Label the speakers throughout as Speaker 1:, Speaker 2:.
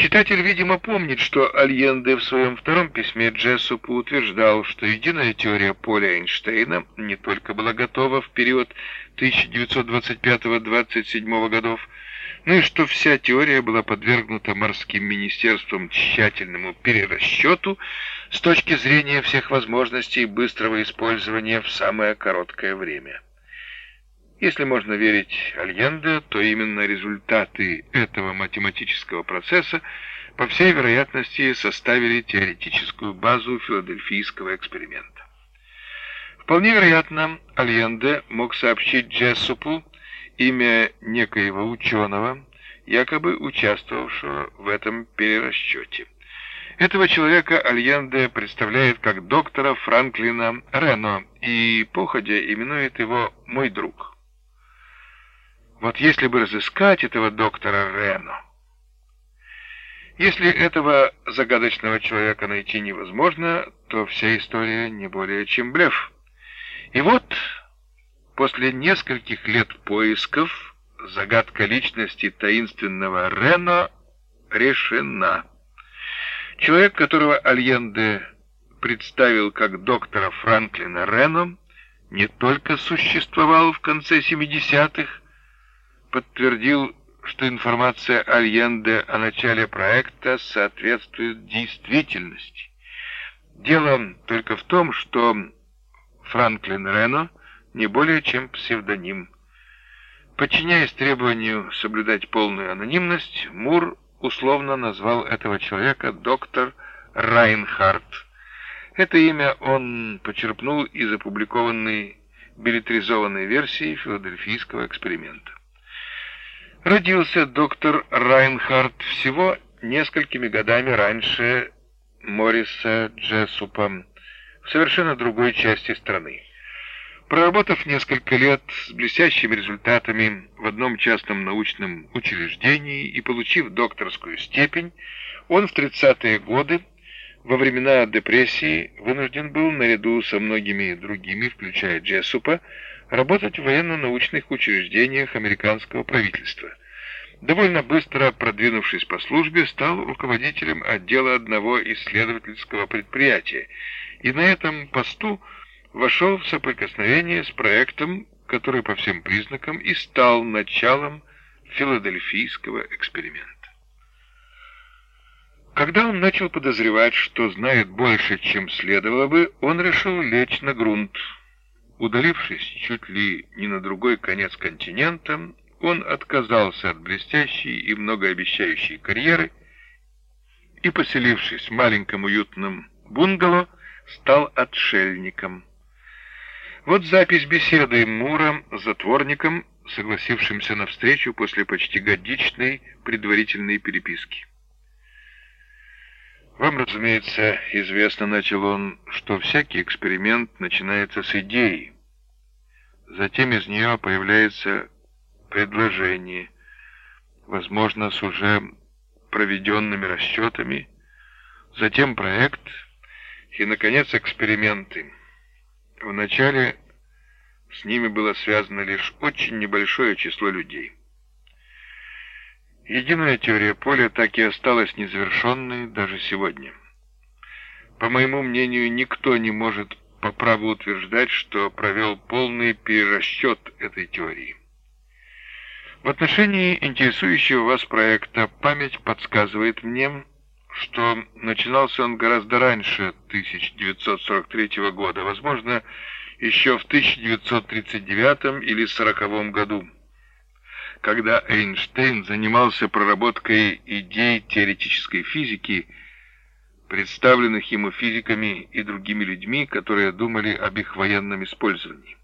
Speaker 1: Читатель, видимо, помнит, что Альенде в своем втором письме Джессупу утверждал, что единая теория поля Эйнштейна не только была готова в период 1925-27 годов, но и что вся теория была подвергнута морским министерством тщательному перерасчету с точки зрения всех возможностей быстрого использования в самое короткое время. Если можно верить Альенде, то именно результаты этого математического процесса по всей вероятности составили теоретическую базу филадельфийского эксперимента. Вполне вероятно, Альенде мог сообщить Джессупу имя некоего ученого, якобы участвовавшего в этом перерасчете. Этого человека Альенде представляет как доктора Франклина Рено и, походя, именует его «мой друг». Вот если бы разыскать этого доктора Рено... Если этого загадочного человека найти невозможно, то вся история не более чем блеф. И вот, после нескольких лет поисков, загадка личности таинственного Рено решена. Человек, которого Альенде представил как доктора Франклина Рено, не только существовал в конце 70-х, подтвердил, что информация Альенде о начале проекта соответствует действительности. Дело только в том, что Франклин Рено не более чем псевдоним. Подчиняясь требованию соблюдать полную анонимность, Мур условно назвал этого человека доктор Райнхард. Это имя он почерпнул из опубликованной билетризованной версии филадельфийского эксперимента. Родился доктор Райнхард всего несколькими годами раньше Морриса Джессупа в совершенно другой части страны. Проработав несколько лет с блестящими результатами в одном частном научном учреждении и получив докторскую степень, он в 30-е годы, во времена депрессии, вынужден был, наряду со многими другими, включая Джессупа, работать в военно-научных учреждениях американского правительства. Довольно быстро продвинувшись по службе, стал руководителем отдела одного исследовательского предприятия, и на этом посту вошел в соприкосновение с проектом, который по всем признакам и стал началом филадельфийского эксперимента. Когда он начал подозревать, что знает больше, чем следовало бы, он решил лечь на грунт, Удалившись чуть ли не на другой конец континента, он отказался от блестящей и многообещающей карьеры и, поселившись в маленьком уютном бунгало, стал отшельником. Вот запись беседы Мура с затворником, согласившимся на встречу после почти годичной предварительной переписки. Вам, разумеется, известно, начал он, что всякий эксперимент начинается с идеи. Затем из нее появляется предложение, возможно, с уже проведенными расчетами, затем проект и, наконец, эксперименты. Вначале с ними было связано лишь очень небольшое число людей. Единая теория поля так и осталась незавершенной даже сегодня. По моему мнению, никто не может по праву утверждать, что провел полный перерасчет этой теории. В отношении интересующего вас проекта память подсказывает мне, что начинался он гораздо раньше 1943 года, возможно, еще в 1939 или 1940 году когда Эйнштейн занимался проработкой идей теоретической физики, представленных ему физиками и другими людьми, которые думали об их военном использовании.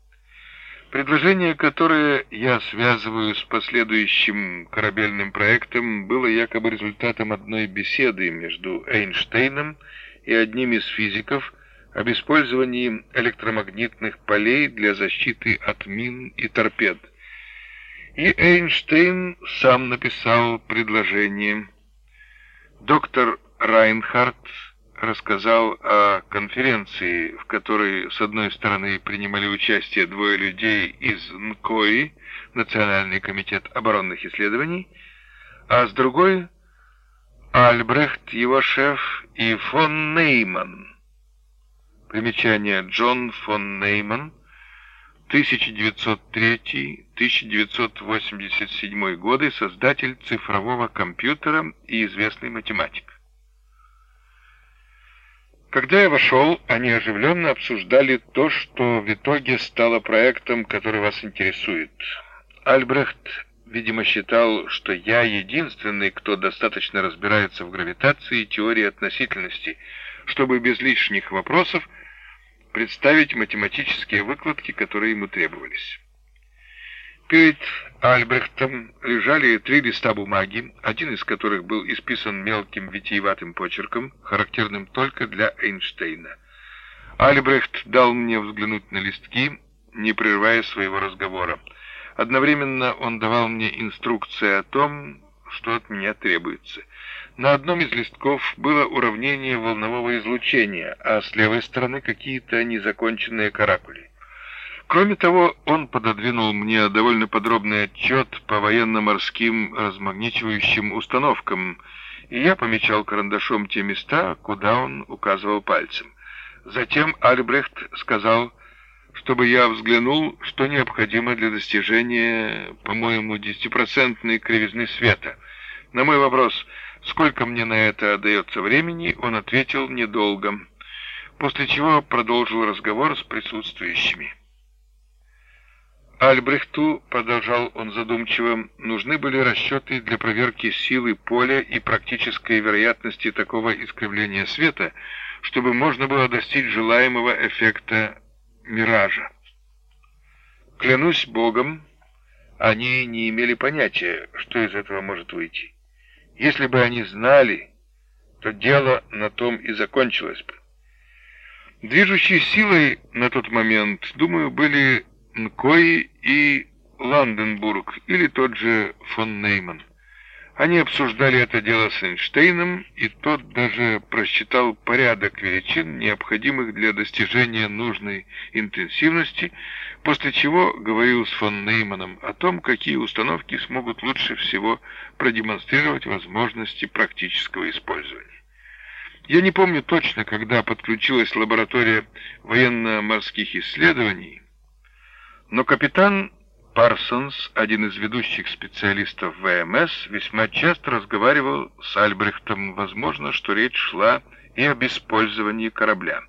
Speaker 1: Предложение, которое я связываю с последующим корабельным проектом, было якобы результатом одной беседы между Эйнштейном и одним из физиков об использовании электромагнитных полей для защиты от мин и торпед – и Эйнштейн сам написал предложение. Доктор Райнхард рассказал о конференции, в которой с одной стороны принимали участие двое людей из НКОИ, Национальный комитет оборонных исследований, а с другой – Альбрехт, его шеф, и фон Нейман. Примечание Джон фон Нейман, 1903-1987 годы, создатель цифрового компьютера и известный математик. Когда я вошел, они оживленно обсуждали то, что в итоге стало проектом, который вас интересует. Альбрехт, видимо, считал, что я единственный, кто достаточно разбирается в гравитации и теории относительности, чтобы без лишних вопросов представить математические выкладки, которые ему требовались. Перед Альбрехтом лежали три листа бумаги, один из которых был исписан мелким витиеватым почерком, характерным только для Эйнштейна. Альбрехт дал мне взглянуть на листки, не прерывая своего разговора. Одновременно он давал мне инструкции о том, что от меня требуется. На одном из листков было уравнение волнового излучения, а с левой стороны какие-то незаконченные каракули. Кроме того, он пододвинул мне довольно подробный отчет по военно-морским размагничивающим установкам, и я помечал карандашом те места, куда он указывал пальцем. Затем Альбрехт сказал, чтобы я взглянул, что необходимо для достижения, по-моему, десятипроцентной кривизны света. На мой вопрос, сколько мне на это отдается времени, он ответил недолго, после чего продолжил разговор с присутствующими. Альбрехту, продолжал он задумчиво, нужны были расчеты для проверки силы поля и практической вероятности такого искривления света, чтобы можно было достичь желаемого эффекта миража. Клянусь Богом, они не имели понятия, что из этого может выйти. Если бы они знали, то дело на том и закончилось бы. Движущей силой на тот момент, думаю, были Нкои и Ланденбург, или тот же фон Нейман. Они обсуждали это дело с Эйнштейном, и тот даже просчитал порядок величин, необходимых для достижения нужной интенсивности, после чего говорил с фон Нейманом о том, какие установки смогут лучше всего продемонстрировать возможности практического использования. Я не помню точно, когда подключилась лаборатория военно-морских исследований, но капитан Парсонс, один из ведущих специалистов ВМС, весьма часто разговаривал с Альбрехтом, возможно, что речь шла и об использовании корабля.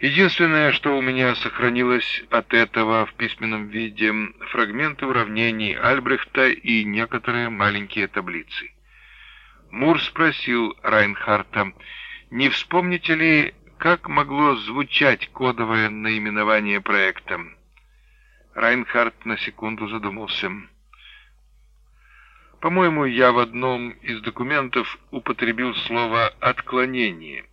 Speaker 1: Единственное, что у меня сохранилось от этого в письменном виде, фрагменты уравнений Альбрехта и некоторые маленькие таблицы. Мур спросил Райнхарта, не вспомните ли, как могло звучать кодовое наименование проекта? Райнхард на секунду задумался. По-моему, я в одном из документов употребил слово «отклонение».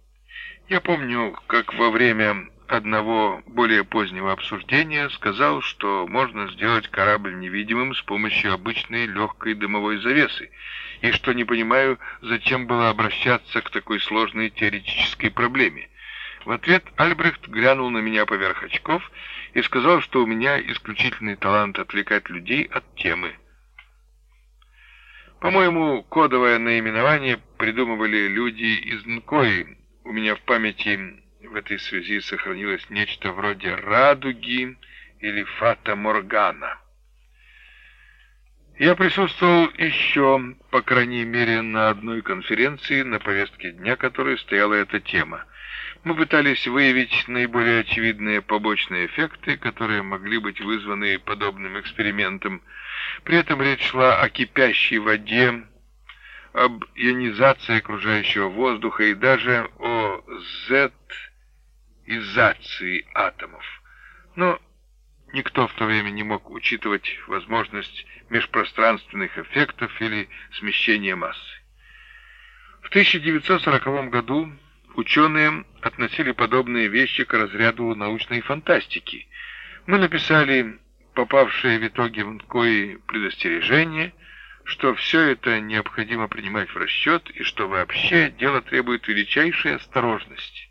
Speaker 1: Я помню, как во время одного более позднего обсуждения сказал, что можно сделать корабль невидимым с помощью обычной легкой дымовой завесы, и что не понимаю, зачем было обращаться к такой сложной теоретической проблеме. В ответ Альбрехт глянул на меня поверх очков и сказал, что у меня исключительный талант отвлекать людей от темы. По-моему, кодовое наименование придумывали люди из Нкои. У меня в памяти в этой связи сохранилось нечто вроде «радуги» или «фата Моргана». Я присутствовал еще, по крайней мере, на одной конференции, на повестке дня которой стояла эта тема. Мы пытались выявить наиболее очевидные побочные эффекты, которые могли быть вызваны подобным экспериментом. При этом речь шла о кипящей воде, об ионизации окружающего воздуха и даже о Z-изации атомов. Но никто в то время не мог учитывать возможность межпространственных эффектов или смещения массы. В 1940 году Ученые относили подобные вещи к разряду научной фантастики. Мы написали попавшее в итоге в НКОИ предостережение, что все это необходимо принимать в расчет и что вообще дело требует величайшей осторожности.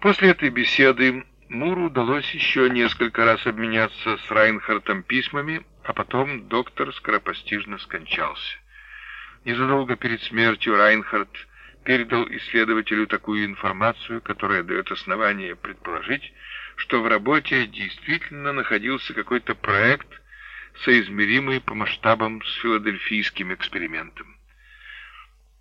Speaker 1: После этой беседы Муру удалось еще несколько раз обменяться с Райнхартом письмами, а потом доктор скоропостижно скончался. Незадолго перед смертью Райнхард передал исследователю такую информацию, которая дает основание предположить, что в работе действительно находился какой-то проект, соизмеримый по масштабам с филадельфийским экспериментом.